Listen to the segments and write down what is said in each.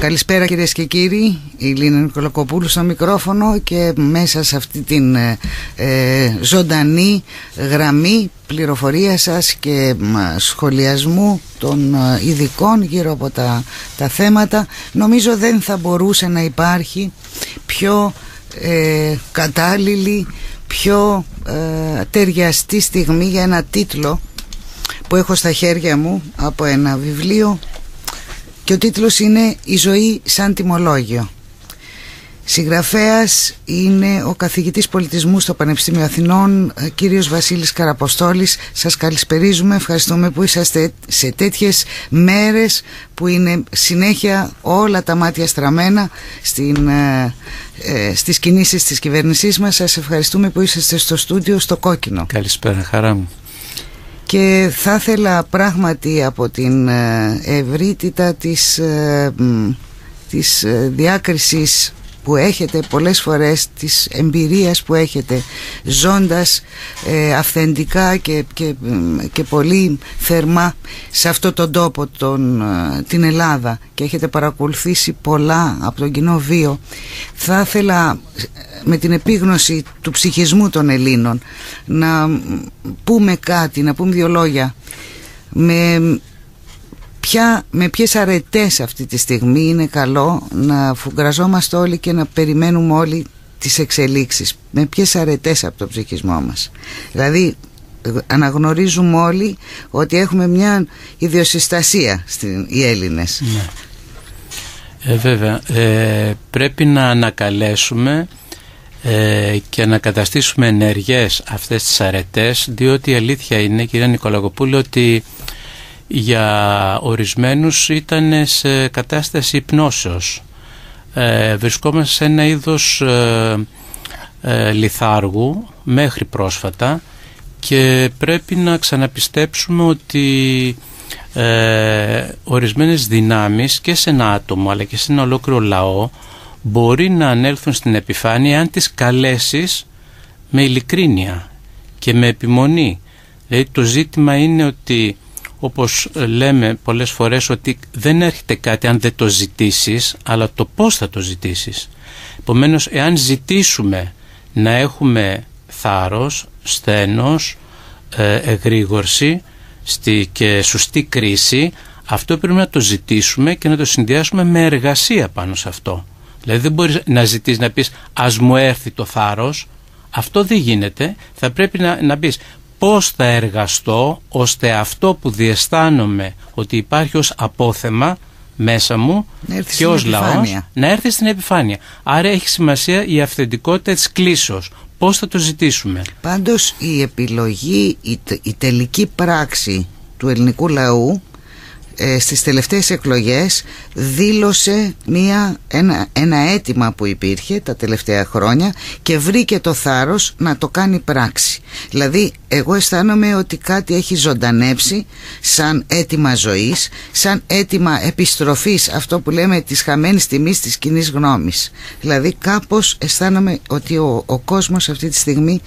Καλησπέρα κυρίες και κύριοι, η Λίνα Νικολακοπούλου στο μικρόφωνο και μέσα σε αυτή την ε, ε ζωντανή γραμμή πληροφορία σας και σχολιασμού των ε, ειδικών γύρω από τα, τα θέματα νομίζω δεν θα μπορούσε να υπάρχει πιο ε, κατάλληλη, πιο ε, ταιριαστή στιγμή για ένα τίτλο που έχω στα χέρια μου από ένα βιβλίο και ο τίτλος είναι «Η ζωή σαν τιμολόγιο». Συγγραφέας είναι ο καθηγητής πολιτισμού στο Πανεπιστήμιο Αθηνών, ε, κύριος Βασίλης Καραποστόλης. Σας καλησπερίζουμε, ευχαριστούμε που είσαστε σε τέτοιες μέρες που είναι συνέχεια όλα τα μάτια στραμμένα στην, ε, ε, στις κινήσεις της κυβέρνησής μας. Σας ευχαριστούμε που είσαστε στο στούντιο στο Κόκκινο. Καλησπέρα, χαρά μου και θα ήθελα πράγματι από την ε, ευρύτητα της, ε, της ε, διάκρισης που έχετε πολλές φορές της εμπειρίας που έχετε ζώντας ε, αυθεντικά και, και, και πολύ θερμά σε αυτό τον τόπο τον, ε, την Ελλάδα και έχετε παρακολουθήσει πολλά από τον κοινό βίο θα ήθελα με την επίγνωση του ψυχισμού των Ελλήνων να πούμε κάτι, να πούμε δύο λόγια με ποια, με ποιες αρετές αυτή τη στιγμή είναι καλό να φουγκραζόμαστε όλοι και να περιμένουμε όλοι τις εξελίξεις. Με ποιες αρετές από το ψυχισμό μας. Δηλαδή αναγνωρίζουμε όλοι ότι έχουμε μια ιδιοσυστασία στην, οι Έλληνες. Ναι. ε, βέβαια ε, πρέπει να ανακαλέσουμε ε, και να καταστήσουμε ενεργές αυτές τις αρετές διότι η αλήθεια είναι κυρία Νικολαγοπούλου ότι για ορισμένους ήταν σε κατάσταση υπνώσεως. Ε, βρισκόμαστε σε ένα είδος ε, ε, λιθάργου μέχρι πρόσφατα και πρέπει να ξαναπιστέψουμε ότι ε, ορισμένες δυνάμεις και σε ένα άτομο αλλά και σε ένα ολόκληρο λαό μπορεί να ανέλθουν στην επιφάνεια αν τις καλέσεις με ειλικρίνεια και με επιμονή. Δηλαδή το ζήτημα είναι ότι όπως λέμε πολλές φορές ότι δεν έρχεται κάτι αν δεν το ζητήσεις αλλά το πώς θα το ζητήσεις. Επομένως εάν ζητήσουμε να έχουμε θάρρος, στένος, ε, εγρήγορση στη, και σωστή κρίση αυτό πρέπει να το ζητήσουμε και να το συνδυάσουμε με εργασία πάνω σε αυτό. Δηλαδή δεν μπορείς να ζητήσεις να πεις ας μου έρθει το θάρρος αυτό δεν γίνεται. Θα πρέπει να, να πεις πώς θα εργαστώ ώστε αυτό που διαισθάνομαι ότι υπάρχει ως απόθεμα μέσα μου και ως λαός να έρθει στην επιφάνεια. Άρα έχει σημασία η αυθεντικότητα της κλίσεως. Πώς θα το ζητήσουμε; Πάντως η επιλογή, η, η τελική πράξη του ελληνικού λαού ε, στις τελευταίες εκλογές δήλωσε μια, ένα, ένα αίτημα που υπήρχε τα τελευταία χρόνια και βρήκε το θάρρος να το κάνει πράξη. Δηλαδή εγώ αισθάνομαι ότι κάτι έχει ζωντανέψει σαν αίτημα ζωής, σαν αίτημα επιστροφής αυτό που λέμε της χαμένης τιμής της κοινής γνώμης. Δηλαδή κάπως αισθάνομαι ότι ο, ο κόσμος αυτή τη στιγμή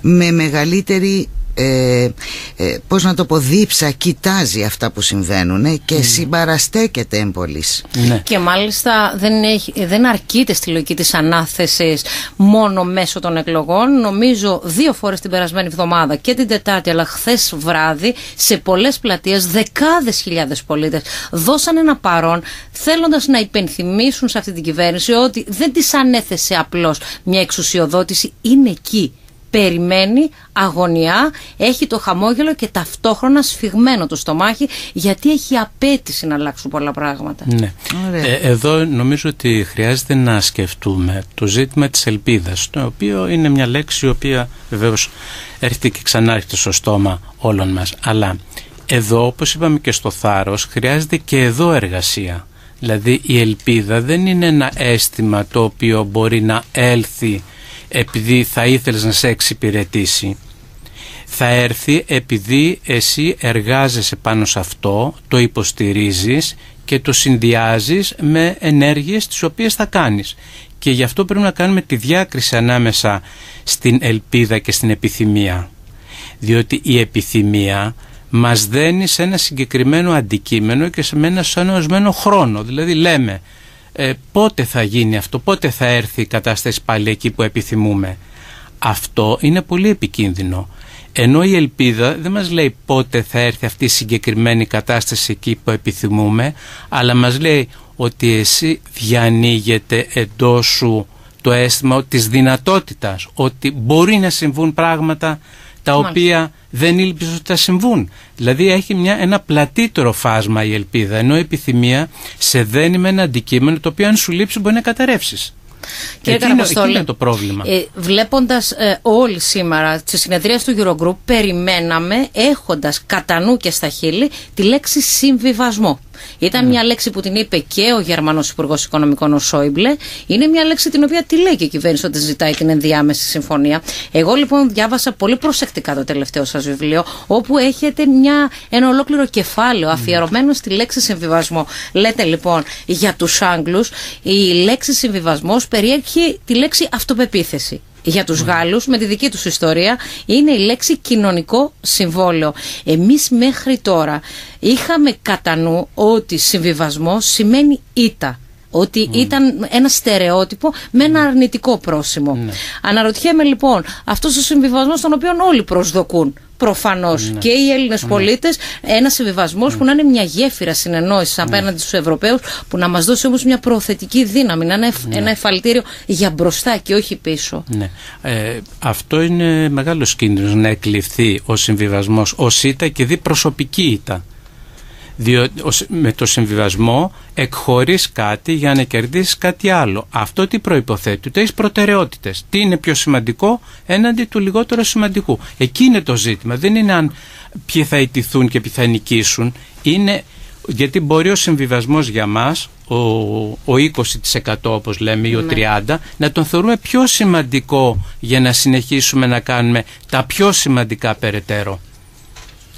με μεγαλύτερη ε, ε, πώς να το πω δίψα κοιτάζει αυτά που συμβαίνουν και mm. συμπαραστέκεται εμπολής ναι. και μάλιστα δεν, έχει, δεν αρκείται στη λογική της ανάθεσης μόνο μέσω των εκλογών νομίζω δύο φορές την περασμένη εβδομάδα και την Τετάρτη αλλά χθες βράδυ σε πολλές πλατείες δεκάδες χιλιάδες πολίτες δώσαν ένα παρόν θέλοντας να υπενθυμίσουν σε αυτή την κυβέρνηση ότι δεν της ανέθεσε απλώς μια εξουσιοδότηση είναι εκεί περιμένει αγωνιά, έχει το χαμόγελο και ταυτόχρονα σφιγμένο το στομάχι γιατί έχει απέτηση να αλλάξουν πολλά πράγματα. Ναι. Ε, εδώ νομίζω ότι χρειάζεται να σκεφτούμε το ζήτημα της ελπίδας το οποίο είναι μια λέξη η οποία βεβαίως έρχεται και ξανάρχεται στο στόμα όλων μας αλλά εδώ όπως είπαμε και στο θάρρος χρειάζεται και εδώ εργασία δηλαδή η ελπίδα δεν είναι ένα αίσθημα το οποίο μπορεί να έλθει επειδή θα ήθελες να σε εξυπηρετήσει θα έρθει επειδή εσύ εργάζεσαι πάνω σε αυτό, το υποστηρίζεις και το συνδυάζεις με ενέργειες τις οποίες θα κάνεις. Και γι' αυτό πρέπει να κάνουμε τη διάκριση ανάμεσα στην ελπίδα και στην επιθυμία. Διότι η επιθυμία μας δένει σε ένα συγκεκριμένο αντικείμενο και σε ένα ορισμένο χρόνο. Δηλαδή λέμε ε, πότε θα γίνει αυτό, πότε θα έρθει η κατάσταση πάλι εκεί που επιθυμούμε; Αυτό είναι πολύ επικίνδυνο. Ενώ η ελπίδα δεν μας λέει πότε θα έρθει αυτή η συγκεκριμένη κατάσταση εκεί που επιθυμούμε, αλλά μας λέει ότι εσύ διανοίγεται εντός σου το αίσθημα της δυνατότητας, ότι μπορεί να συμβούν πράγματα τα οποία δεν ήλπιζε ότι θα συμβούν. Δηλαδή έχει μια, ένα πλατύτερο φάσμα η ελπίδα, ενώ η επιθυμία σε δένει με ένα αντικείμενο το οποίο αν σου λείψει μπορεί να καταρρεύσεις. Κύριε Καραποστόλη, είναι το πρόβλημα. Ε, βλέποντας ε, όλοι σήμερα τις συνεδρίες του Eurogroup, περιμέναμε έχοντας κατά νου και στα χείλη τη λέξη συμβιβασμό. Ήταν ναι. μια λέξη που την είπε και ο Γερμανός Υπουργός Οικονομικών, ο Σόιμπλε. Είναι μια λέξη την οποία τη λέει και η κυβέρνηση ότι ζητάει την ενδιάμεση συμφωνία. Εγώ λοιπόν διάβασα πολύ προσεκτικά το τελευταίο σας βιβλίο, όπου έχετε μια, ένα ολόκληρο κεφάλαιο αφιερωμένο στη λέξη συμβιβασμό. Λέτε λοιπόν για τους Άγγλους, η λέξη συμβιβασμός περιέχει τη λέξη αυτοπεποίθηση για τους Γάλλους με τη δική τους ιστορία είναι η λέξη κοινωνικό συμβόλαιο. Εμείς μέχρι τώρα είχαμε κατά νου ότι συμβιβασμός σημαίνει ήττα ότι ήταν ένα στερεότυπο με ένα αρνητικό πρόσημο. Ναι. Αναρωτιέμαι λοιπόν, αυτός ο συμβιβασμός τον οποίο όλοι προσδοκούν Προφανώς ναι. και οι Έλληνες ναι. πολίτες, ένας συμβιβασμός που να είναι μια γέφυρα συνεννόησης απέναντι στους Ευρωπαίους, που να μας δώσει όμως μια προθετική δύναμη, να είναι ένα εφαλτήριο για μπροστά και όχι πίσω. Ναι. Ε, αυτό είναι μεγάλος κίνδυνος να εκλειφθεί ο συμβιβασμός ως ήττα και δει προσωπική ήττα διότι με το συμβιβασμό εκχωρείς κάτι για να κερδίσεις κάτι άλλο. Αυτό τι προϋποθέτει, ότι έχεις προτεραιότητες. Τι είναι πιο σημαντικό έναντι του λιγότερο σημαντικού. Εκεί είναι το ζήτημα. Δεν είναι αν ποιοι θα ιτηθούν και ποιοι θα νικήσουν. Είναι γιατί μπορεί ο συμβιβασμός για μας, ο, ο 20% όπως λέμε ή ο 30% ναι. να τον θεωρούμε πιο σημαντικό για να συνεχίσουμε να κάνουμε τα πιο σημαντικά περαιτέρω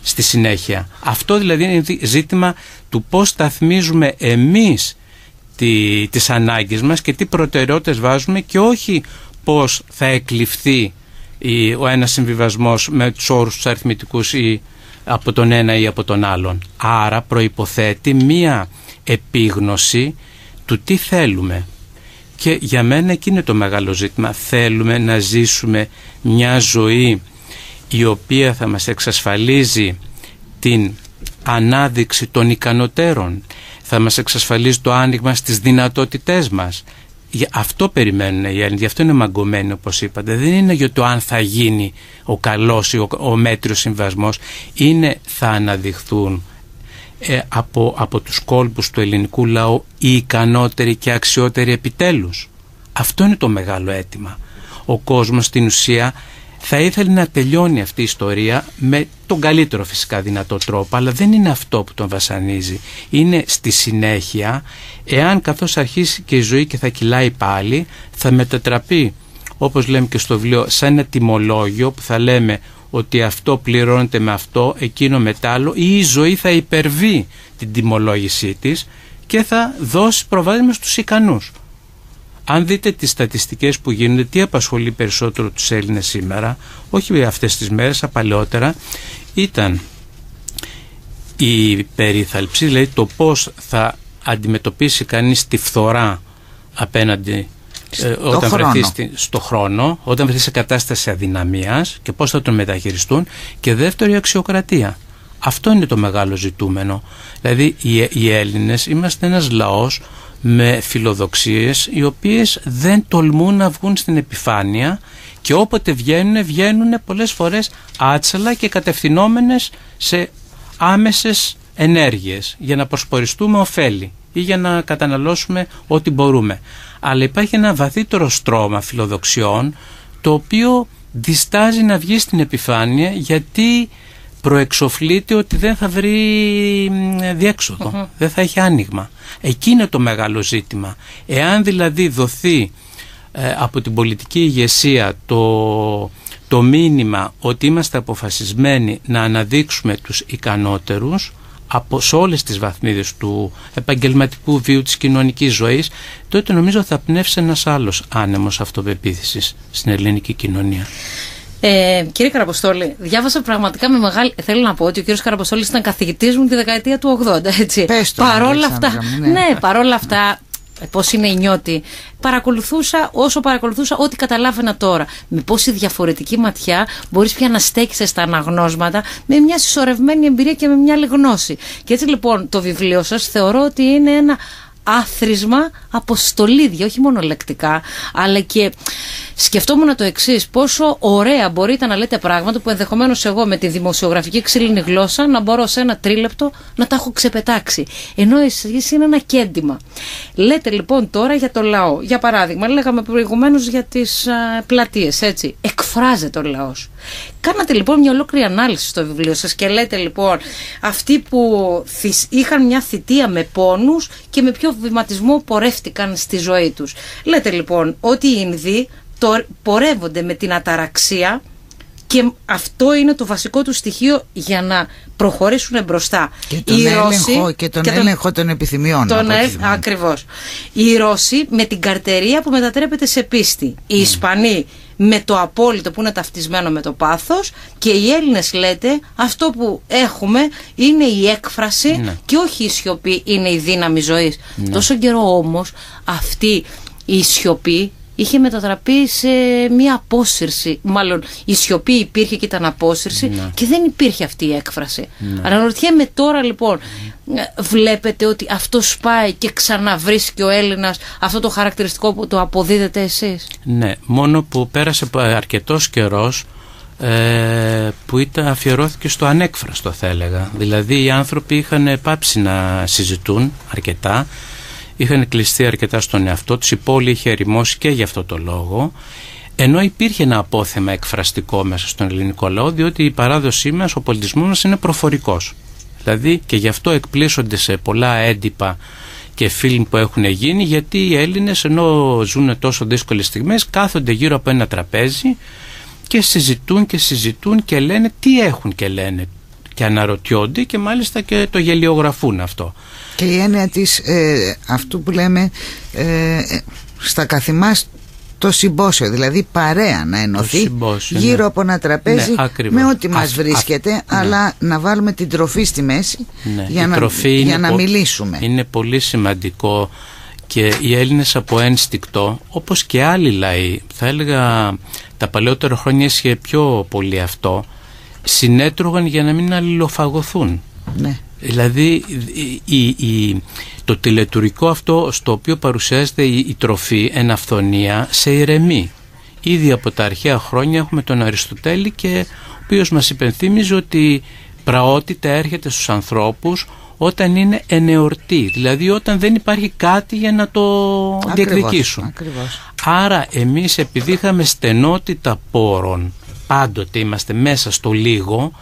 στη συνέχεια. Αυτό δηλαδή είναι ζήτημα του πώς σταθμίζουμε εμείς τι, τις ανάγκες μας και τι προτεραιότητες βάζουμε και όχι πώς θα εκλειφθεί η, ο ένας συμβιβασμός με τους όρους τους αριθμητικούς ή από τον ένα ή από τον άλλον. Άρα προϋποθέτει μία επίγνωση του τι θέλουμε. Και για μένα εκεί είναι το μεγάλο ζήτημα. Θέλουμε να ζήσουμε μια ζωή η οποία θα μας εξασφαλίζει την ανάδειξη των ικανοτέρων, θα μας εξασφαλίζει το άνοιγμα στις δυνατότητές μας. Αυτό περιμένουν οι Έλληνες, γι' αυτό είναι μαγκωμένοι όπως είπατε. Δεν είναι για το αν θα γίνει ο καλός ή ο, ο μέτριος συμβασμός, είναι θα αναδειχθούν ε, από, από τους κόλπους του ελληνικού λαού οι ικανότεροι και αξιότεροι επιτέλους. Αυτό είναι το μεγάλο αίτημα. Ο κόσμος στην ουσία θα ήθελε να τελειώνει αυτή η ιστορία με τον καλύτερο φυσικά δυνατό τρόπο αλλά δεν είναι αυτό που τον βασανίζει είναι στη συνέχεια εάν καθώς αρχίσει και η ζωή και θα κυλάει πάλι θα μετατραπεί όπως λέμε και στο βιβλίο σαν ένα τιμολόγιο που θα λέμε ότι αυτό πληρώνεται με αυτό, εκείνο με άλλο ή η ζωή θα υπερβεί την τιμολόγησή της και θα δώσει προβάδισμα στους ικανούς. Αν δείτε τις στατιστικές που γίνονται, τι απασχολεί περισσότερο τους Έλληνες σήμερα, όχι αυτές τις μέρες, απαλαιότερα, ήταν η περίθαλψη, δηλαδή το πώς θα αντιμετωπίσει κανείς τη φθορά απέναντι ε, όταν βρεθεί στο χρόνο, όταν βρεθεί σε κατάσταση αδυναμίας και πώς θα τον μεταχειριστούν και δεύτερο η αξιοκρατία. Αυτό είναι το μεγάλο ζητούμενο. Δηλαδή οι, οι Έλληνες είμαστε ένας λαός με φιλοδοξίες οι οποίες δεν τολμούν να βγουν στην επιφάνεια και όποτε βγαίνουν, βγαίνουν πολλές φορές άτσαλα και κατευθυνόμενες σε άμεσες ενέργειες για να προσποριστούμε ωφέλη ή για να καταναλώσουμε ό,τι μπορούμε. Αλλά υπάρχει ένα βαθύτερο στρώμα φιλοδοξιών το οποίο διστάζει να βγει στην επιφάνεια γιατί προεξοφλείται ότι δεν θα βρει διεξοδο δεν θα έχει άνοιγμα. Εκεί είναι το μεγάλο ζήτημα. Εάν δηλαδή δοθεί ε, από την πολιτική ηγεσία το, το μήνυμα ότι είμαστε αποφασισμένοι να αναδείξουμε τους ικανότερους από σε όλες τις βαθμίδες του επαγγελματικού βίου της κοινωνικής ζωής τότε νομίζω θα πνεύσει ένας άλλος άνεμος αυτοπεποίθησης στην ελληνική κοινωνία. Ε, κύριε Καραποστόλη, διάβασα πραγματικά με μεγάλη. Θέλω να πω ότι ο κύριος Καραποστόλης ήταν καθηγητής μου τη δεκαετία του 80. Έτσι. Πες το, παρόλα αυτά, ναι. ναι, παρόλα αυτά, πώς είναι η νιώτη, παρακολουθούσα όσο παρακολουθούσα ό,τι καταλάβαινα τώρα. Με πόση διαφορετική ματιά μπορείς πια να στέκεσαι στα αναγνώσματα με μια συσσωρευμένη εμπειρία και με μια άλλη γνώση. Και έτσι λοιπόν το βιβλίο σας θεωρώ ότι είναι ένα άθροισμα από στολίδια, όχι μόνο λεκτικά, αλλά και σκεφτόμουν το εξής: πόσο ωραία μπορείτε να λέτε πράγματα που ενδεχομένως εγώ με τη δημοσιογραφική ξύλινη γλώσσα να μπορώ σε ένα τρίλεπτο να τα έχω ξεπετάξει. Ενώ εσείς είναι ένα κέντημα. Λέτε λοιπόν τώρα για το λαό. Για παράδειγμα, λέγαμε προηγουμένως για τις πλατείες, έτσι. Εκφράζεται ο λαός. Κάνατε λοιπόν μια ολόκληρη ανάλυση στο βιβλίο σας και λέτε λοιπόν αυτοί που είχαν μια θητεία με πόνους και με ποιο βηματισμό πορεύτηκαν στη ζωή τους. Λέτε λοιπόν ότι οι Ινδοί το, πορεύονται με την αταραξία και αυτό είναι το βασικό του στοιχείο για να προχωρήσουν μπροστά. Και τον, έλεγχο, και τον, έλεγχο των επιθυμιών. Τον ε, ακριβώς. Οι Ρώσοι με την καρτερία που μετατρέπεται σε πίστη. Οι mm. Ισπανοί με το απόλυτο που είναι ταυτισμένο με το πάθος και οι Έλληνες λέτε αυτό που έχουμε είναι η έκφραση ναι. και όχι η σιωπή είναι η δύναμη ζωής. Ναι. Τόσο καιρό όμως αυτή η σιωπή είχε μετατραπεί σε μία απόσυρση. Μάλλον η σιωπή υπήρχε και ήταν απόσυρση ναι. και δεν υπήρχε αυτή η έκφραση. Ναι. Αναρωτιέμαι τώρα λοιπόν, βλέπετε ότι αυτό σπάει και ξαναβρίσκει ο Έλληνας αυτό το χαρακτηριστικό που το αποδίδετε εσείς; Ναι, μόνο που πέρασε αρκετός καιρός ε, που ήταν, αφιερώθηκε στο ανέκφραστο θα έλεγα. Δηλαδή οι άνθρωποι είχαν πάψει να συζητούν αρκετά είχαν κλειστεί αρκετά στον εαυτό τους, η πόλη είχε ερημώσει και γι' αυτό το λόγο, ενώ υπήρχε ένα απόθεμα εκφραστικό μέσα στον ελληνικό λαό, διότι η παράδοσή μας, ο πολιτισμός μας είναι προφορικός. Δηλαδή και γι' αυτό εκπλήσονται σε πολλά έντυπα και φιλμ που έχουν γίνει, γιατί οι Έλληνες ενώ ζουν τόσο δύσκολες στιγμές κάθονται γύρω από ένα τραπέζι και συζητούν και συζητούν και λένε τι έχουν και λένε και αναρωτιόνται και μάλιστα και το γελιογραφούν αυτό και η έννοια της ε, αυτού που λέμε ε, ε, στα καθημάς το συμπόσιο, δηλαδή παρέα να ενωθεί γύρω ναι. από ένα τραπέζι ναι, με ό,τι μας βρίσκεται ναι. αλλά να βάλουμε την τροφή στη μέση ναι, για, να, για να μιλήσουμε. Είναι πολύ σημαντικό και οι Έλληνες από ένστικτο όπως και άλλοι λαοί θα έλεγα τα παλαιότερα χρόνια ίσχυε πιο πολύ αυτό συνέτρωγαν για να μην αλληλοφαγωθούν. Ναι. Δηλαδή η, η, το τηλετουρικό αυτό στο οποίο παρουσιάζεται η, η τροφή εν αυθονία σε ηρεμεί. Ήδη από τα αρχαία χρόνια έχουμε τον Αριστοτέλη και ο οποίος μας υπενθύμιζε ότι πραότητα έρχεται στους ανθρώπους όταν είναι ενεορτή, δηλαδή όταν δεν υπάρχει κάτι για να το ακριβώς, διεκδικήσουν. Ακριβώς. Άρα εμείς επειδή είχαμε στενότητα πόρων, πάντοτε είμαστε μέσα στο λίγο,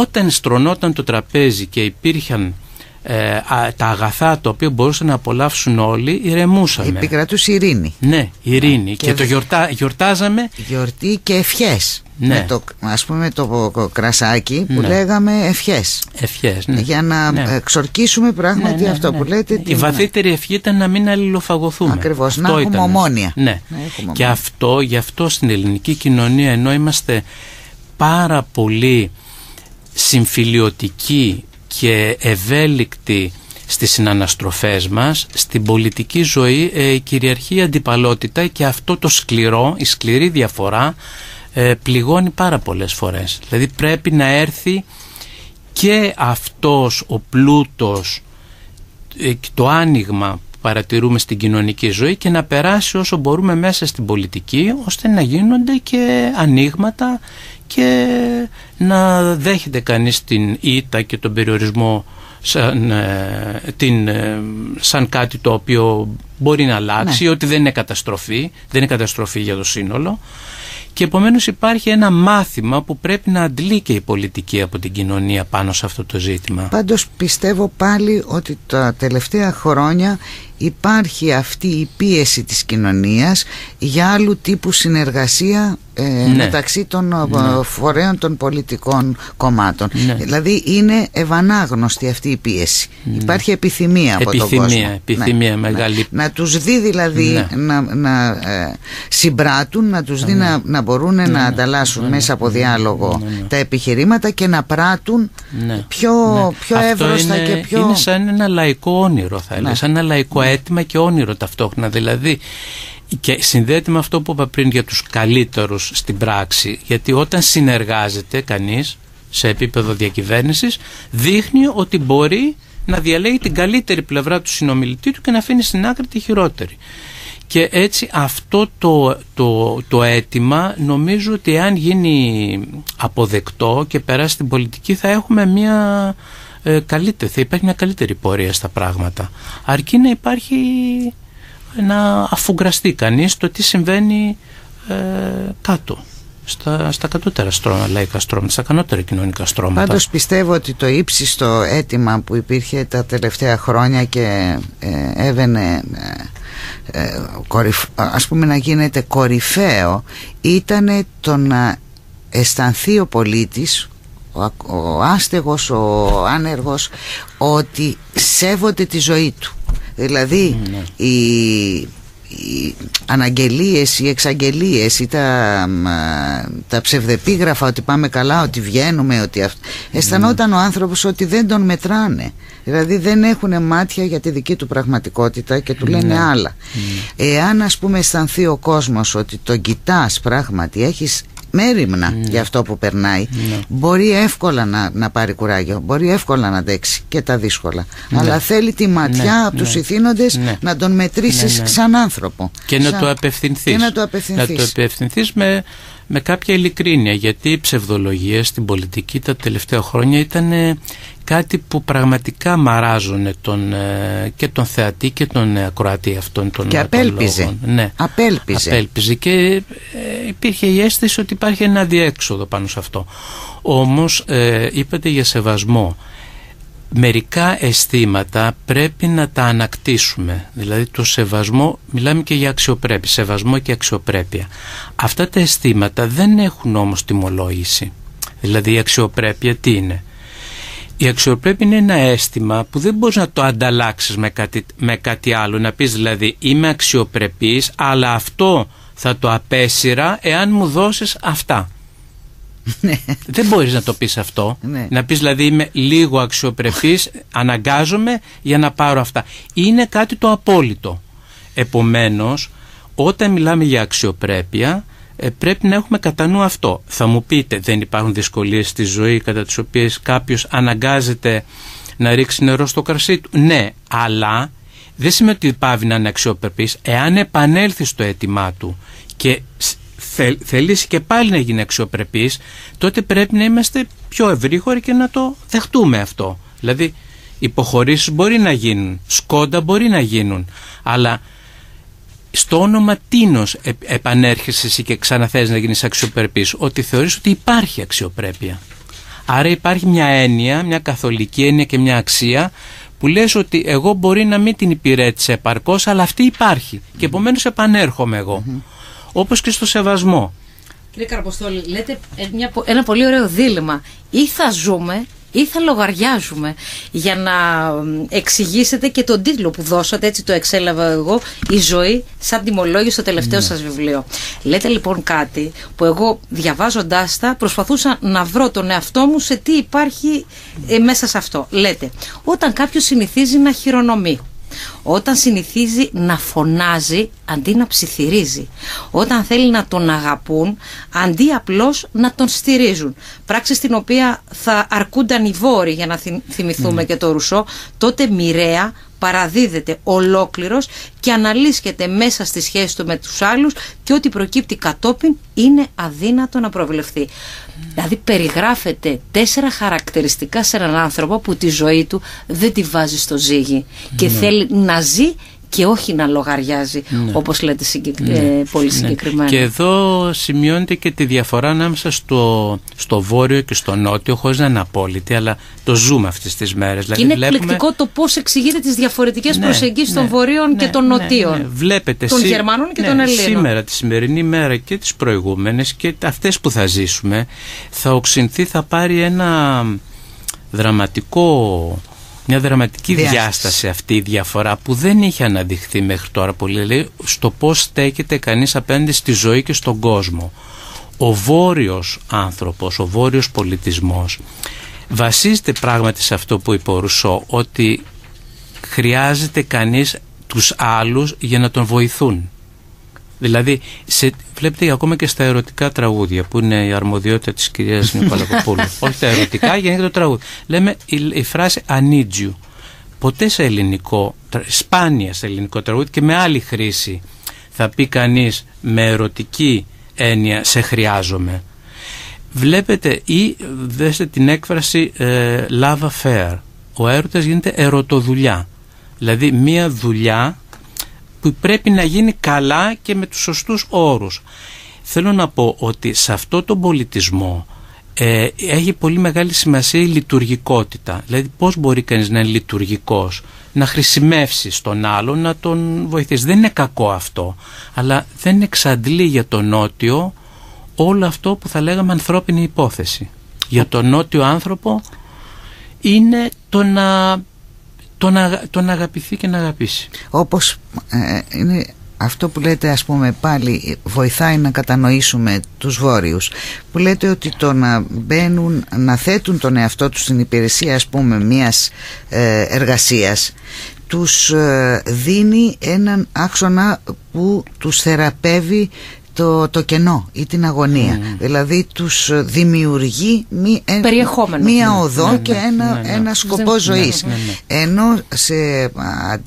όταν στρωνόταν το τραπέζι και υπήρχαν ε, τα αγαθά τα οποία μπορούσαν να απολαύσουν όλοι, ηρεμούσαμε. Επικρατούσε ειρήνη. Ναι, ειρήνη. Και, το γιορτά, γιορτάζαμε. Γιορτή και ευχές. Ναι. Με το, ας πούμε το κρασάκι που ναι. λέγαμε ευχές. Ευχές, ναι. Για να ναι. εξορκίσουμε πράγματι ναι, αυτό που λέτε. Η βαθύτερη ευχή ήταν να μην αλληλοφαγωθούμε. Ακριβώς, να έχουμε ομόνια. Ναι. και αυτό, γι' αυτό στην ελληνική κοινωνία ενώ είμαστε πάρα πολύ συμφιλιωτική και ευέλικτη στις συναναστροφές μας, στην πολιτική ζωή ε, κυριαρχεί η αντιπαλότητα και αυτό το σκληρό, η σκληρή διαφορά ε, πληγώνει πάρα πολλές φορές. Δηλαδή πρέπει να έρθει και αυτός ο πλούτος, ε, το άνοιγμα που παρατηρούμε στην κοινωνική ζωή και να περάσει όσο μπορούμε μέσα στην πολιτική ώστε να γίνονται και ανοίγματα και να δέχεται κανείς την ήττα και τον περιορισμό σαν, ε, την, ε, σαν κάτι το οποίο μπορεί να αλλάξει, ναι. ότι δεν είναι καταστροφή, δεν είναι καταστροφή για το σύνολο και επομένως υπάρχει ένα μάθημα που πρέπει να αντλεί και η πολιτική από την κοινωνία πάνω σε αυτό το ζήτημα. Πάντως πιστεύω πάλι ότι τα τελευταία χρόνια υπάρχει αυτή η πίεση της κοινωνίας για άλλου τύπου συνεργασία ε, ναι. μεταξύ των ε, ναι. φορέων των πολιτικών κομμάτων. Ναι. Δηλαδή είναι ευανάγνωστη αυτή η πίεση. Υπάρχει επιθυμία από τον κόσμο. Επιθυμία μεγάλη. Να τους δει δηλαδή να, να ε, συμπράττουν, να τους δει να, να μπορούν να ανταλλάσσουν μέσα από διάλογο τα επιχειρήματα και να πράττουν πιο, πιο εύρωστα και πιο... Είναι σαν ένα λαϊκό όνειρο θα έλεγα, σαν ένα λαϊκό αίτημα και όνειρο ταυτόχρονα. Δηλαδή και συνδέεται με αυτό που είπα πριν για τους καλύτερους στην πράξη γιατί όταν συνεργάζεται κανείς σε επίπεδο διακυβέρνησης δείχνει ότι μπορεί να διαλέγει την καλύτερη πλευρά του συνομιλητή του και να αφήνει στην άκρη τη χειρότερη. Και έτσι αυτό το, το, το αίτημα νομίζω ότι αν γίνει αποδεκτό και περάσει στην πολιτική θα έχουμε μια ε, καλύτερη, θα υπάρχει μια καλύτερη πορεία στα πράγματα. Αρκεί να υπάρχει να αφουγκραστεί κανείς το τι συμβαίνει ε, κάτω στα, στα κατώτερα στρώμα, λαϊκά στρώματα, στα κανότερα κοινωνικά στρώματα. Πάντως πιστεύω ότι το ύψιστο αίτημα που υπήρχε τα τελευταία χρόνια και ε, έβαινε ε, ε ας πούμε να γίνεται κορυφαίο ήταν το να αισθανθεί ο πολίτης ο, ο άστεγος, ο άνεργος ότι σέβονται τη ζωή του δηλαδή ναι. η οι αναγγελίες, οι εξαγγελίες ή τα, τα ψευδεπίγραφα ότι πάμε καλά, ότι βγαίνουμε, ότι αυ... αισθανόταν ο άνθρωπος ότι δεν τον μετράνε. Δηλαδή δεν έχουν μάτια για τη δική του πραγματικότητα και του λένε ναι. άλλα. Εάν ας πούμε αισθανθεί ο κόσμος ότι τον κοιτάς πράγματι, έχεις μέρημνα ναι. για αυτό που περνάει ναι. μπορεί εύκολα να, να πάρει κουράγιο μπορεί εύκολα να αντέξει και τα δύσκολα ναι. αλλά θέλει τη ματιά ναι. από τους ηθήνοντες να τον μετρήσεις σαν άνθρωπο και, να το απευθυνθείς και να το απευθυνθείς, με, με κάποια ειλικρίνεια γιατί η ψευδολογία στην πολιτική τα τελευταία χρόνια ήταν κάτι που πραγματικά μαράζουν τον, ε, και τον θεατή και τον ακροατή αυτών των Και απέλπιζε. ναι. απέλπιζε. Απέλπιζε και ε, υπήρχε η αίσθηση ότι υπάρχει ένα διέξοδο πάνω σε αυτό. Όμως ε, είπατε για σεβασμό. Μερικά αισθήματα πρέπει να τα ανακτήσουμε. Δηλαδή το σεβασμό, μιλάμε και για αξιοπρέπεια, σεβασμό και αξιοπρέπεια. Αυτά τα αισθήματα δεν έχουν όμως τιμολόγηση. Δηλαδή η αξιοπρέπεια τι είναι; Η αξιοπρέπεια είναι ένα αίσθημα που δεν μπορείς να το ανταλλάξεις με κάτι, με κάτι άλλο. Να πεις δηλαδή είμαι αξιοπρεπής αλλά αυτό θα το απέσυρα εάν μου δώσεις αυτά. Ναι. δεν μπορείς να το πεις αυτό. Ναι. Να πεις δηλαδή είμαι λίγο αξιοπρεπής, αναγκάζομαι για να πάρω αυτά. Είναι κάτι το απόλυτο. Επομένως, όταν μιλάμε για αξιοπρέπεια ε, πρέπει να έχουμε κατά νου αυτό. Θα μου πείτε δεν υπάρχουν δυσκολίες στη ζωή κατά τις οποίες κάποιος αναγκάζεται να ρίξει νερό στο κρασί του; Ναι, αλλά δεν σημαίνει ότι πάβει να είναι αξιοπρεπής. Εάν επανέλθει στο αίτημά του και θελήσει και πάλι να γίνει αξιοπρεπής, τότε πρέπει να είμαστε πιο ευρύχωροι και να το δεχτούμε αυτό. Δηλαδή υποχωρήσεις μπορεί να γίνουν, σκόντα μπορεί να γίνουν, αλλά στο όνομα τίνος επανέρχεσαι εσύ και ξαναθες να γίνεις αξιοπρεπής ότι θεωρείς ότι υπάρχει αξιοπρέπεια άρα υπάρχει μια έννοια μια καθολική έννοια και μια αξία που λες ότι εγώ μπορεί να μην την υπηρέτησε επαρκώς αλλά αυτή υπάρχει. Και επομένως επανέρχομαι εγώ. Όπως και στο σεβασμό. Κύριε Καρποστόλη, λέτε ένα πολύ ωραίο δίλημα. Ή θα ζούμε ή θα λογαριάζουμε για να εξηγήσετε και τον τίτλο που δώσατε, έτσι το εξέλαβα εγώ, η ζωή σαν τιμολόγιο στο τελευταίο ναι. σας βιβλίο. Λέτε λοιπόν κάτι που εγώ διαβάζοντάς τα προσπαθούσα να βρω τον εαυτό μου σε τι υπάρχει ε, μέσα σε αυτό. Λέτε, όταν κάποιος συνηθίζει να χειρονομεί, όταν συνηθίζει να φωνάζει αντί να ψιθυρίζει. Όταν θέλει να τον αγαπούν αντί απλώς να τον στηρίζουν. Πράξη στην οποία θα αρκούνταν οι βόροι για να θυμηθούμε ναι. και το Ρουσό, τότε μοιραία παραδίδεται ολόκληρος και αναλύσκεται μέσα στη σχέση του με τους άλλους και ό,τι προκύπτει κατόπιν είναι αδύνατο να προβλεφθεί. Δηλαδή περιγράφεται τέσσερα χαρακτηριστικά σε έναν άνθρωπο που τη ζωή του δεν τη βάζει στο ζύγι και ναι. θέλει να ζει και όχι να λογαριάζει ναι. όπως λέτε ναι. Ε, πολύ ναι. συγκεκριμένα. Και εδώ σημειώνεται και τη διαφορά ανάμεσα στο, στο βόρειο και στο νότιο χωρίς να είναι απόλυτη αλλά το ζούμε αυτές τις μέρες. Δηλαδή, είναι βλέπουμε... εκπληκτικό το πώς εξηγείται τις διαφορετικές ναι, προσεγγίσεις των βορείων και των νοτίων. Βλέπετε των Γερμανών και των Ελλήνων. Σήμερα, τη σημερινή μέρα και τις προηγούμενες και αυτές που θα ζήσουμε θα οξυνθεί, θα πάρει ένα δραματικό μια δραματική διάσταση. αυτή η διαφορά που δεν είχε αναδειχθεί μέχρι τώρα πολύ λέει, στο πώς στέκεται κανείς απέναντι στη ζωή και στον κόσμο. Ο βόρειος άνθρωπος, ο βόρειος πολιτισμός βασίζεται πράγματι σε αυτό που είπε ο Ρουσό ότι χρειάζεται κανείς τους άλλους για να τον βοηθούν. Δηλαδή, σε, βλέπετε ακόμα και στα ερωτικά τραγούδια που είναι η αρμοδιότητα της κυρίας Νικολακοπούλου. Όχι τα ερωτικά, γενικά το τραγούδι. Λέμε η, η φράση «ανίτζιου». Ποτέ σε ελληνικό, σπάνια σε ελληνικό τραγούδι και με άλλη χρήση θα πει κανείς με ερωτική έννοια «σε χρειάζομαι». Βλέπετε ή δέστε την έκφραση ε, love affair. Ο έρωτας γίνεται ερωτοδουλειά. Δηλαδή μία δουλειά που πρέπει να γίνει καλά και με τους σωστούς όρους. Θέλω να πω ότι σε αυτό τον πολιτισμό ε, έχει πολύ μεγάλη σημασία η λειτουργικότητα. Δηλαδή πώς μπορεί κανείς να είναι λειτουργικός, να χρησιμεύσει στον άλλο, να τον βοηθήσει. Δεν είναι κακό αυτό, αλλά δεν εξαντλεί για τον νότιο όλο αυτό που θα λέγαμε ανθρώπινη υπόθεση. Για τον νότιο άνθρωπο είναι το να, το να, το να αγαπηθεί και να αγαπήσει. Όπως ε, είναι αυτό που λέτε ας πούμε πάλι βοηθάει να κατανοήσουμε τους βόρειους που λέτε ότι το να μπαίνουν να θέτουν τον εαυτό τους στην υπηρεσία ας πούμε μιας ε, εργασίας τους ε, δίνει έναν άξονα που τους θεραπεύει το, το κενό ή την αγωνία. Mm. Δηλαδή τους δημιουργεί μη, μία ναι, οδό ναι, και ναι, ένα, ένα σκοπό ζωής. Ενώ σε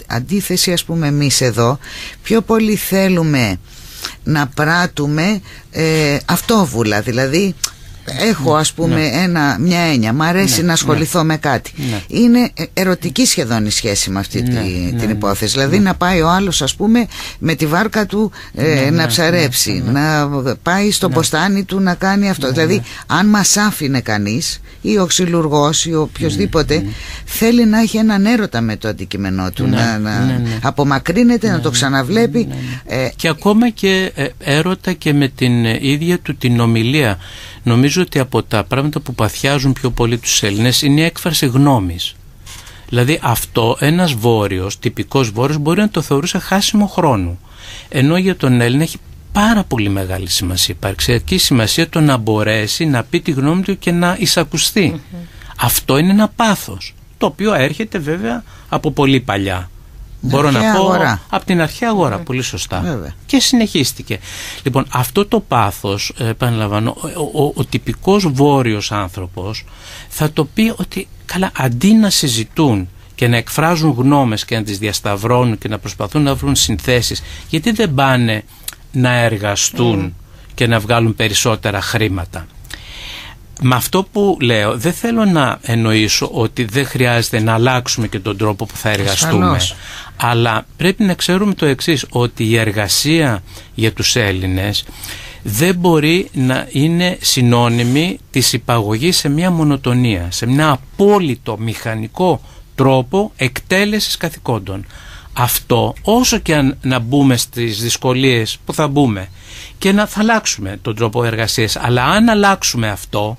αντίθεση ας πούμε εμείς εδώ πιο πολύ θέλουμε να πράττουμε ε, αυτόβουλα δηλαδή έχω ας πούμε ναι. ένα, μια έννοια. Μ' αρέσει ναι, να ασχοληθώ ναι. με κάτι. Είναι ερωτική σχεδόν η σχέση με αυτή την υπόθεση. Δηλαδή να πάει ο άλλος ας πούμε με τη βάρκα του ε, να ψαρέψει να πάει στο ποστάνι του να κάνει αυτό. Δηλαδή αν μας άφηνε κανείς ή ο ξυλουργός ή ο οποιοδήποτε θέλει να έχει έναν έρωτα με το αντικειμενό του να, να απομακρύνεται να το ξαναβλέπει ε, και ακόμα και ε, έρωτα και με την ίδια του την ομιλία νομίζω ότι από τα πράγματα που παθιάζουν πιο πολύ τους Έλληνες είναι η έκφραση γνώμης. Δηλαδή αυτό ένας βόρειος, τυπικός βόρειος μπορεί να το θεωρούσε χάσιμο χρόνου. Ενώ για τον Έλληνα έχει πάρα πολύ μεγάλη σημασία, υπαρξιακή σημασία το να μπορέσει να πει τη γνώμη του και να εισακουστει Αυτό είναι ένα πάθος, το οποίο έρχεται βέβαια από πολύ παλιά. Μπορώ να πω από την αρχαία αγορά, πολύ σωστά. Και συνεχίστηκε. Λοιπόν, αυτό το πάθος, ε, επαναλαμβάνω, ο, ο, ο τυπικός βόρειος άνθρωπος θα το πει ότι καλά αντί να συζητούν και να εκφράζουν γνώμες και να τις διασταυρώνουν και να προσπαθούν να βρουν συνθέσεις γιατί δεν πάνε να εργαστούν και να βγάλουν περισσότερα χρήματα. Με αυτό που λέω δεν θέλω να εννοήσω ότι δεν χρειάζεται να αλλάξουμε και τον τρόπο που θα εργαστούμε αλλά πρέπει να ξέρουμε το εξής ότι η εργασία για τους Έλληνες δεν μπορεί να είναι συνώνυμη της υπαγωγής σε μια μονοτονία σε μια απόλυτο μηχανικό τρόπο εκτέλεσης καθηκόντων. Αυτό όσο και αν να μπούμε στις δυσκολίες που θα μπούμε και να θα αλλάξουμε τον τρόπο εργασίας αλλά αν αλλάξουμε αυτό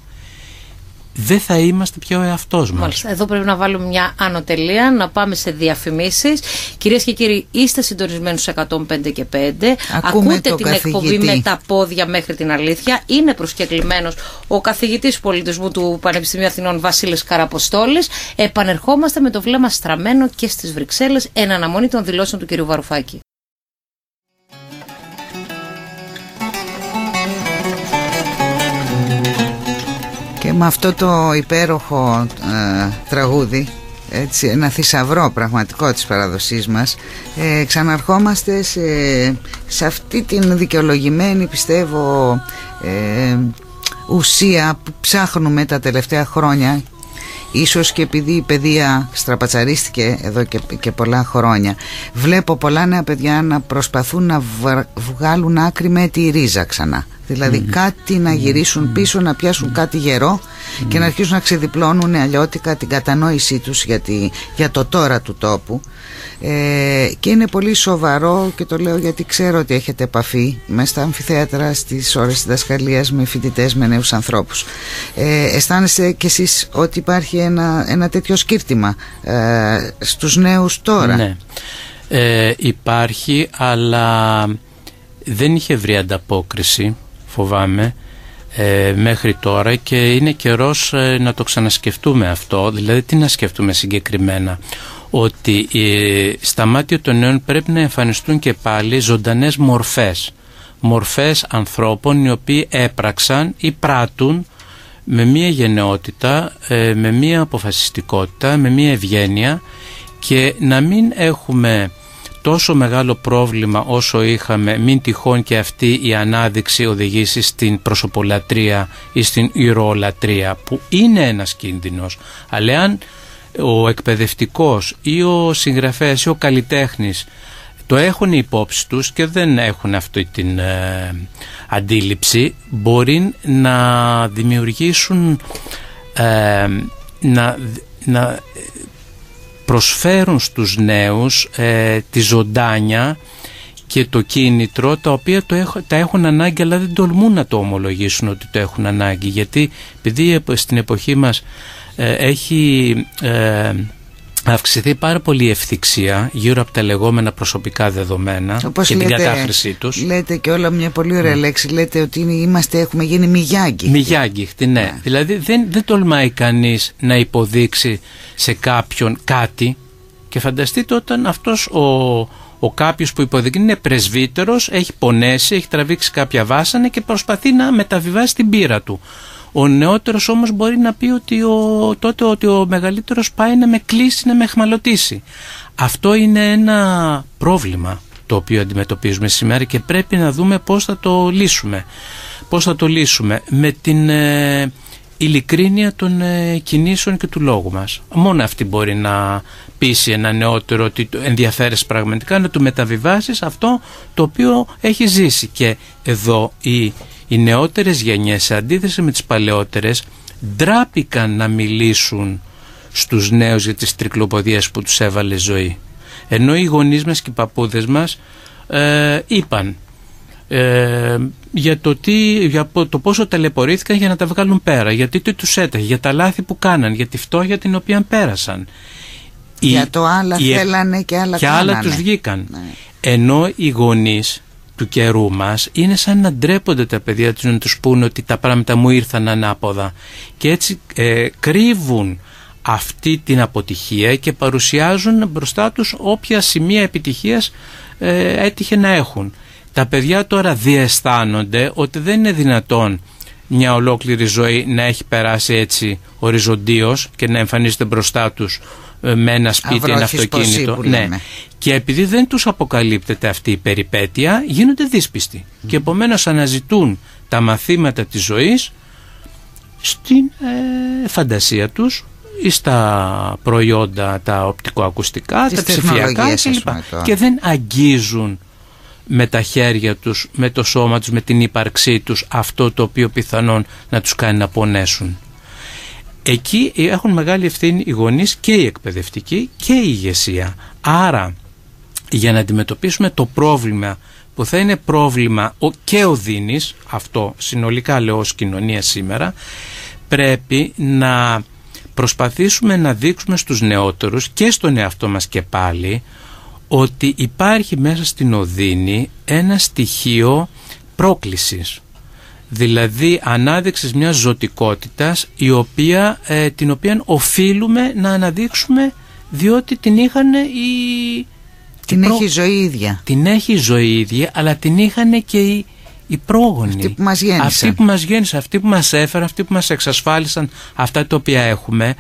δεν θα είμαστε πιο εαυτός μας. Εδώ πρέπει να βάλουμε μια ανωτελεία, να πάμε σε διαφημίσεις. Κυρίες και κύριοι, είστε συντονισμένοι στους 105 και 5. Ακούτε την εκπομπή με τα πόδια μέχρι την αλήθεια. Είναι προσκεκλημένος ο καθηγητής πολιτισμού του Πανεπιστημίου Αθηνών Βασίλης Καραποστόλης. Επανερχόμαστε με το βλέμμα στραμμένο και στις Βρυξέλλες εν αναμονή των δηλώσεων του κ. Βαρουφάκη. Με αυτό το υπέροχο ε, τραγούδι έτσι, ένα θησαυρό πραγματικό της παραδοσής μας ε, ξαναρχόμαστε σε, σε αυτή την δικαιολογημένη πιστεύω ε, ουσία που ψάχνουμε τα τελευταία χρόνια Ίσως και επειδή η παιδεία στραπατσαρίστηκε εδώ και, και πολλά χρόνια Βλέπω πολλά νέα παιδιά να προσπαθούν να βγάλουν άκρη με τη ρίζα ξανά. Δηλαδή κάτι να γυρίσουν πίσω, να πιάσουν κάτι γερό και να αρχίσουν να ξεδιπλώνουν αλλιώτικα την κατανόησή τους για, για το τώρα του τόπου. Ε, και είναι πολύ σοβαρό και το λέω γιατί ξέρω ότι έχετε επαφή μέσα στα αμφιθέατρα στις ώρες της δασκαλίας με φοιτητές, με νέους ανθρώπους. Ε, αισθάνεστε κι εσείς ότι υπάρχει ένα, ένα τέτοιο σκύρτημα ε, στους νέους τώρα; Ναι, ε, υπάρχει αλλά δεν είχε βρει ανταπόκριση φοβάμαι ε, μέχρι τώρα και είναι καιρός ε, να το ξανασκεφτούμε αυτό δηλαδή τι να σκεφτούμε συγκεκριμένα; Ότι ε, στα μάτια των νέων πρέπει να εμφανιστούν και πάλι ζωντανές μορφές. Μορφές ανθρώπων οι οποίοι έπραξαν ή πράττουν με μία γενναιότητα, ε, με μία αποφασιστικότητα, με μία ευγένεια και να μην έχουμε τόσο μεγάλο πρόβλημα όσο είχαμε μην τυχόν και αυτή η ανάδειξη οδηγήσει στην προσωπολατρία ή στην ηρωολατρία που είναι ένας κίνδυνος. Αλλά αν ο εκπαιδευτικός ή ο συγγραφέας ή ο καλλιτέχνης το έχουν υπόψη τους και δεν έχουν αυτή την ε, αντίληψη μπορεί να δημιουργήσουν ε, να, να προσφέρουν στους νέους ε, τη ζωντάνια και το κίνητρο τα οποία το τα έχουν ανάγκη αλλά δεν τολμούν να το ομολογήσουν ότι το έχουν ανάγκη. Γιατί επειδή στην εποχή μας ε, έχει ε, αυξηθεί πάρα πολύ η ευθυξία γύρω από τα λεγόμενα προσωπικά δεδομένα Όπως και λέτε, την κατάχρησή τους. Λέτε και όλα μια πολύ ωραία ναι. λέξη. Λέτε ότι είμαστε, έχουμε γίνει μηγιάγκοι. Μηγιάγκοι, ναι. ναι. Δηλαδή δεν, δεν τολμάει κανείς να υποδείξει σε κάποιον κάτι και φανταστείτε όταν αυτός ο, ο κάποιος που υποδεικνύει είναι πρεσβύτερος, έχει πονέσει, έχει τραβήξει κάποια βάσανα και προσπαθεί να μεταβιβάσει την πείρα του. Ο νεότερος όμως μπορεί να πει ότι ο, τότε ότι ο μεγαλύτερος πάει να με κλείσει, να με εχμαλωτήσει. Αυτό είναι ένα πρόβλημα το οποίο αντιμετωπίζουμε σήμερα και πρέπει να δούμε πώς θα το λύσουμε. Πώς θα το λύσουμε με την ε, ειλικρίνεια των ε, κινήσεων και του λόγου μας. Μόνο αυτή μπορεί να πείσει ένα νεότερο ότι ενδιαφέρει πραγματικά να του μεταβιβάσεις αυτό το οποίο έχει ζήσει και εδώ η οι νεότερες γενιές σε αντίθεση με τις παλαιότερες ντράπηκαν να μιλήσουν στους νέους για τις τρικλοποδίες που τους έβαλε ζωή. Ενώ οι γονείς μας και οι παππούδες μας ε, είπαν ε, για, το τι, για το πόσο ταλαιπωρήθηκαν για να τα βγάλουν πέρα, γιατί τι τους έταγε, για τα λάθη που κάναν, για τη φτώχεια την οποία πέρασαν. Για το άλλα θέλανε και άλλα και άλλα τους βγήκαν. Ναι. Ενώ οι γονείς του καιρού μας είναι σαν να ντρέπονται τα παιδιά τους να τους πούνε ότι τα πράγματα μου ήρθαν ανάποδα και έτσι ε, κρύβουν αυτή την αποτυχία και παρουσιάζουν μπροστά τους όποια σημεία επιτυχίας ε, έτυχε να έχουν. Τα παιδιά τώρα διαισθάνονται ότι δεν είναι δυνατόν μια ολόκληρη ζωή να έχει περάσει έτσι οριζοντίως και να εμφανίζεται μπροστά τους ε, με ένα σπίτι, ένα αυτοκίνητο. Ναι. Και επειδή δεν τους αποκαλύπτεται αυτή η περιπέτεια, γίνονται δύσπιστοι. Και επομένως αναζητούν τα μαθήματα της ζωής στην ε, φαντασία τους ή στα προϊόντα τα οπτικοακουστικά, τα ψηφιακά κλπ. Και δεν αγγίζουν με τα χέρια τους, με το σώμα τους, με την ύπαρξή τους αυτό το οποίο πιθανόν να τους κάνει να πονέσουν. Εκεί έχουν μεγάλη ευθύνη οι γονείς και οι εκπαιδευτικοί και η ηγεσία. Άρα για να αντιμετωπίσουμε το πρόβλημα που θα είναι πρόβλημα και ο Δίνης, αυτό συνολικά λέω ως κοινωνία σήμερα, πρέπει να προσπαθήσουμε να δείξουμε στους νεότερους και στον εαυτό μας και πάλι ότι υπάρχει μέσα στην Οδύνη ένα στοιχείο πρόκλησης δηλαδή ανάδειξης μιας ζωτικότητας η οποία, ε, την οποία οφείλουμε να αναδείξουμε διότι την είχαν οι... Την έχει ζωή ίδια. Την έχει ζωή ίδια αλλά την είχαν και οι, οι πρόγονοι. Αυτοί που μας γέννησαν. Αυτοί που μας γέννησαν, αυτοί που μας έφεραν, αυτοί που μας εξασφάλισαν αυτά τα οποία έχουμε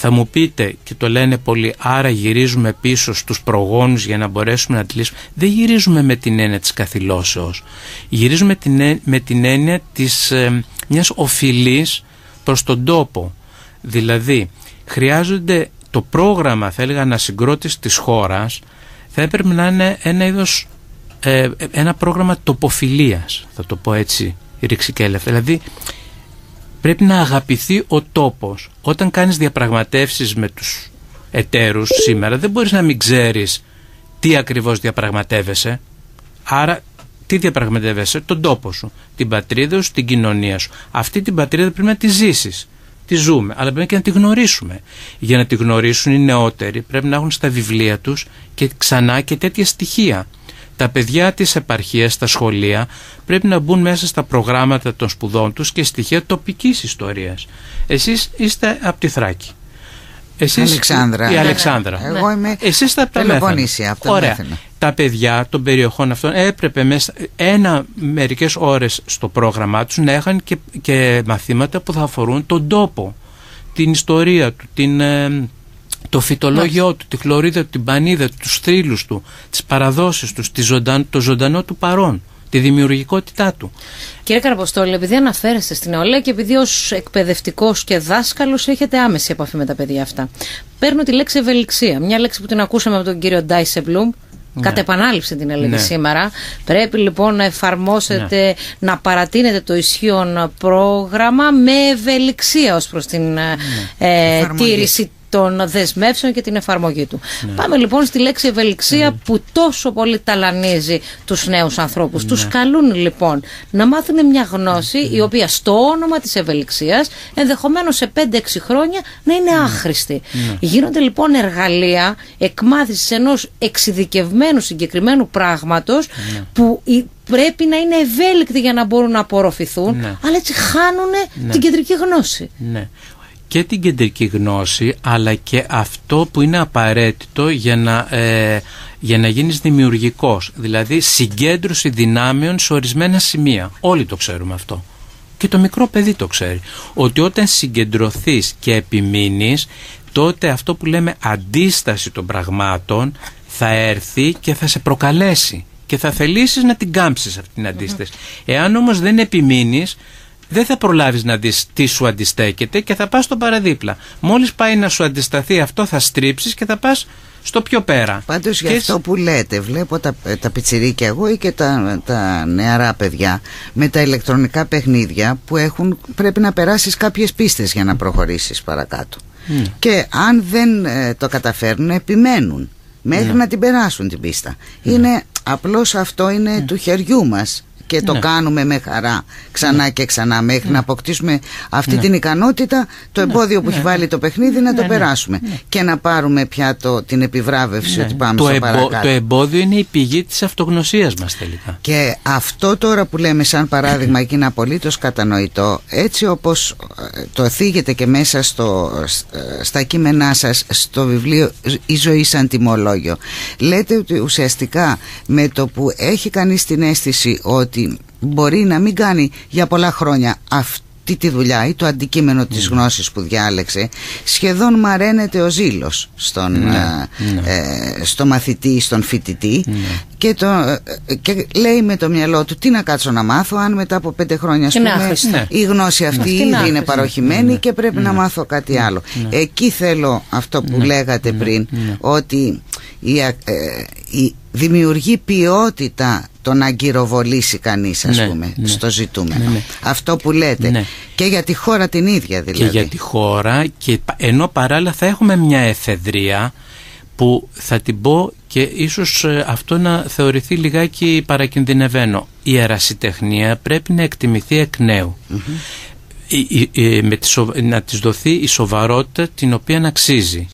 θα μου πείτε και το λένε πολύ άρα γυρίζουμε πίσω στους προγόνους για να μπορέσουμε να αντιλήσουμε. Δεν γυρίζουμε με την έννοια της καθυλώσεως. Γυρίζουμε με την έννοια της, ε, μιας οφειλής προς τον τόπο. Δηλαδή χρειάζονται το πρόγραμμα θα έλεγα ανασυγκρότηση της χώρας θα έπρεπε να είναι ένα είδος ε, ένα πρόγραμμα τοποφιλίας θα το πω έτσι ρηξικέλευτα. Δηλαδή πρέπει να αγαπηθεί ο τόπος. Όταν κάνεις διαπραγματεύσεις με τους εταίρους σήμερα δεν μπορείς να μην ξέρεις τι ακριβώς διαπραγματεύεσαι. Άρα τι διαπραγματεύεσαι, τον τόπο σου, την πατρίδα σου, την κοινωνία σου. Αυτή την πατρίδα πρέπει να τη ζήσεις. Τη ζούμε, αλλά πρέπει και να τη γνωρίσουμε. Για να τη γνωρίσουν οι νεότεροι πρέπει να έχουν στα βιβλία τους και ξανά και τέτοια στοιχεία τα παιδιά της επαρχίας στα σχολεία πρέπει να μπουν μέσα στα προγράμματα των σπουδών τους και στοιχεία τοπικής ιστορίας. Εσείς είστε από τη Θράκη. Εσείς, Αλεξάνδρα. Η Αλεξάνδρα. Εγώ είμαι Εσείς τα Πελοποννήσια, από τα Ωραία. Μέθαινα. Τα παιδιά των περιοχών αυτών έπρεπε μέσα ένα μερικές ώρες στο πρόγραμμά τους να είχαν και, και μαθήματα που θα αφορούν τον τόπο, την ιστορία του, την, ε, το φυτολόγιο του, τη χλωρίδα του, την πανίδα του, τους θρύλους του, τις παραδόσεις τους, τη ζωνταν, το ζωντανό του παρόν, τη δημιουργικότητά του. Κύριε Καραποστόλη, επειδή αναφέρεστε στην νεολαία και επειδή ως εκπαιδευτικός και δάσκαλος έχετε άμεση επαφή με τα παιδιά αυτά, παίρνω τη λέξη ευελιξία. Μια λέξη που την ακούσαμε από τον κύριο Ντάισεμπλουμ. Ναι. Κατ' επανάληψη την έλεγε Ναι. σήμερα. Πρέπει λοιπόν να εφαρμόσετε, να παρατείνετε το ισχύον πρόγραμμα με ευελιξία ως προς την ε, ε, Εφαρμογή. τήρηση των δεσμεύσεων και την εφαρμογή του. Πάμε λοιπόν στη λέξη ευελιξία που τόσο πολύ ταλανίζει τους νέους ανθρώπους. Τους καλούν λοιπόν να μάθουν μια γνώση η οποία στο όνομα της ευελιξίας ενδεχομένως σε 5-6 χρόνια να είναι άχρηστη. Γίνονται λοιπόν εργαλεία εκμάθησης ενός εξειδικευμένου συγκεκριμένου πράγματος που η- πρέπει να είναι ευέλικτοι για να μπορούν να απορροφηθούν Ναι. αλλά έτσι χάνουν την κεντρική γνώση. Ναι. Και την κεντρική γνώση αλλά και αυτό που είναι απαραίτητο για να, ε, για να γίνεις δημιουργικός. Δηλαδή συγκέντρωση δυνάμεων σε ορισμένα σημεία. Όλοι το ξέρουμε αυτό. Και το μικρό παιδί το ξέρει. Ότι όταν συγκεντρωθείς και επιμείνεις τότε αυτό που λέμε αντίσταση των πραγμάτων θα έρθει και θα σε προκαλέσει και θα θελήσεις να την κάμψεις αυτή την αντίσταση. Εάν όμως δεν επιμείνεις δεν θα προλάβεις να δεις τι σου αντιστέκεται και θα πας στο παραδίπλα. Μόλις πάει να σου αντισταθεί αυτό θα στρίψεις και θα πας στο πιο πέρα. Πάντως για Και αυτό που λέτε βλέπω τα, τα πιτσιρίκια εγώ ή και τα, τα νεαρά παιδιά με τα ηλεκτρονικά παιχνίδια που έχουν, πρέπει να περάσεις κάποιες πίστες για να προχωρήσεις παρακάτω Ναι. και αν δεν ε, το καταφέρνουν επιμένουν μέχρι Ναι. να την περάσουν την πίστα είναι απλώς αυτό είναι του χεριού μας και το Ναι. κάνουμε με χαρά ξανά και ξανά μέχρι να αποκτήσουμε αυτή την ικανότητα το εμπόδιο που έχει βάλει το παιχνίδι να το περάσουμε. Και να πάρουμε πια το, την επιβράβευση ότι πάμε το, στο εμπο- παρακάτω. το εμπόδιο είναι η πηγή της αυτογνωσίας μας τελικά. Και αυτό τώρα που λέμε σαν παράδειγμα και είναι απολύτως κατανοητό. Έτσι όπως ε, το θίγετε και μέσα στο, ε, στα κείμενά σας στο βιβλίο «Η ζωή σαν τιμολόγιο» λέτε ότι ουσιαστικά με το που έχει κανείς την αίσθηση ότι μπορεί να μην κάνει για πολλά χρόνια αυτή τη δουλειά ή το αντικείμενο της γνώσης που διάλεξε σχεδόν μαραίνεται ο ζήλος στον, Ναι, ε, ε, στο μαθητή ή στον φοιτητή και, το, ε, και λέει με το μυαλό του τι να κάτσω να μάθω αν μετά από πέντε χρόνια ας Είναι πούμε, άχρηστη. Ναι. η γνώση αυτή Αυτή είναι ήδη είναι άχρηστη. παροχημένη και πρέπει να μάθω κάτι άλλο. Εκεί θέλω αυτό που λέγατε πριν ότι η, α- ε, η δημιουργεί ποιότητα το να αγκυροβολήσει κανείς ας Ναι, πούμε ναι. στο ζητούμενο. Ναι, ναι. Αυτό που λέτε Ναι. και για τη χώρα την ίδια δηλαδή. Και για τη χώρα και πα- ενώ παράλληλα θα έχουμε μια εφεδρεία που θα την πω και ίσως ε, αυτό να θεωρηθεί λιγάκι παρακινδυνευμένο. Η ερασιτεχνία πρέπει να εκτιμηθεί εκ νέου. Η- η- η- με τη σο- να της δοθεί η σοβαρότητα την οποία αξίζει.